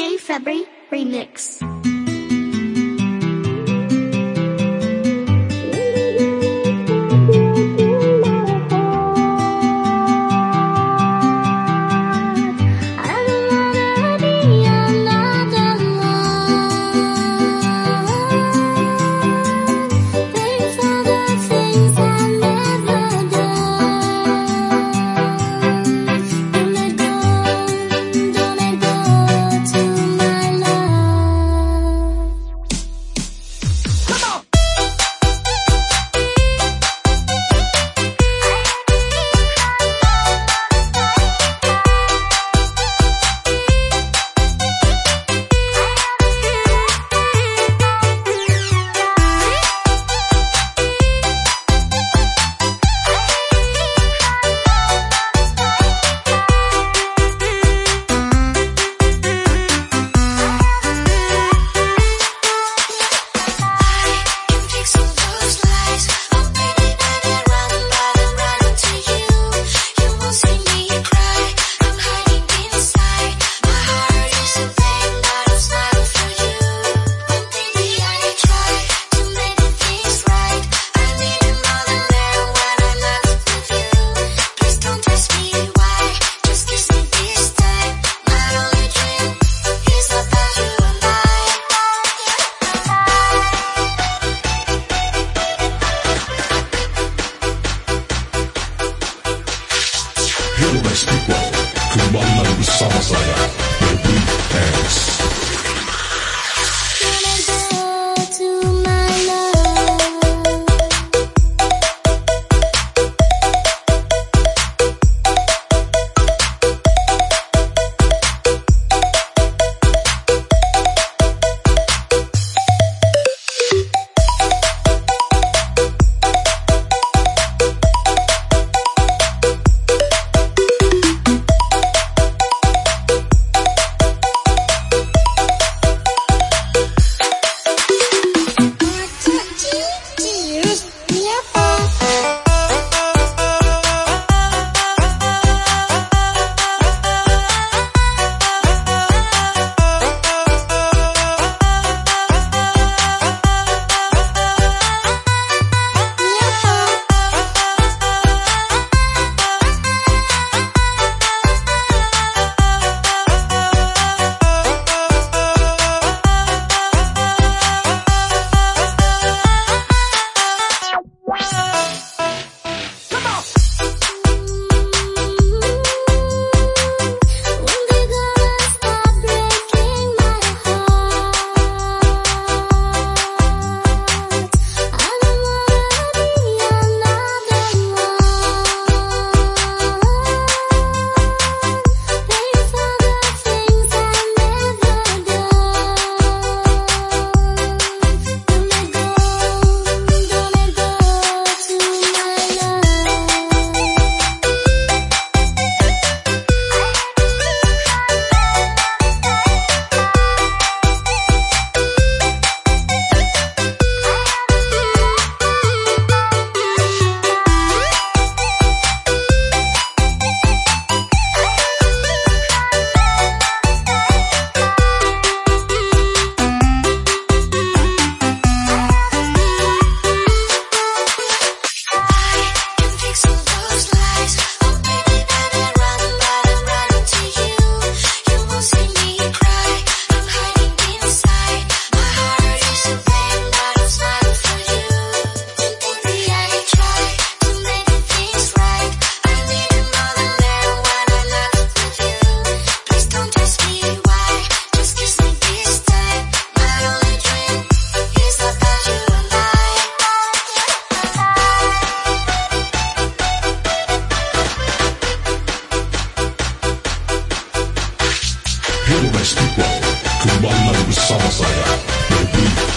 DJ February Remix. People Kembali bersama saya Baby X Kırbaçlıkla kurbanlarımız sağ saya, ve büyük